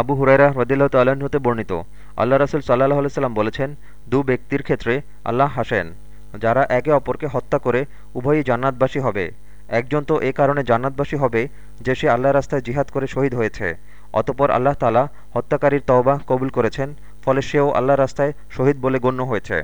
আবু হুরাইরা হ্রদিল্লাহ তাল্লাহ্ন হতে বর্ণিত, আল্লাহ রাসুল সাল্লাহ সাল্লাম বলেছেন, দু ব্যক্তির ক্ষেত্রে আল্লাহ হাসেন, যারা একে অপরকে হত্যা করে উভয়ই জান্নাতবাসী হবে। একজন তো এ কারণে জান্নাতবাসী হবে যে সে আল্লাহ রাস্তায় জিহাদ করে শহীদ হয়েছে। অতপর আল্লাহ তালা হত্যাকারীর তওবা কবুল করেছেন, ফলে সেও আল্লাহ রাস্তায় শহীদ বলে গণ্য হয়েছে।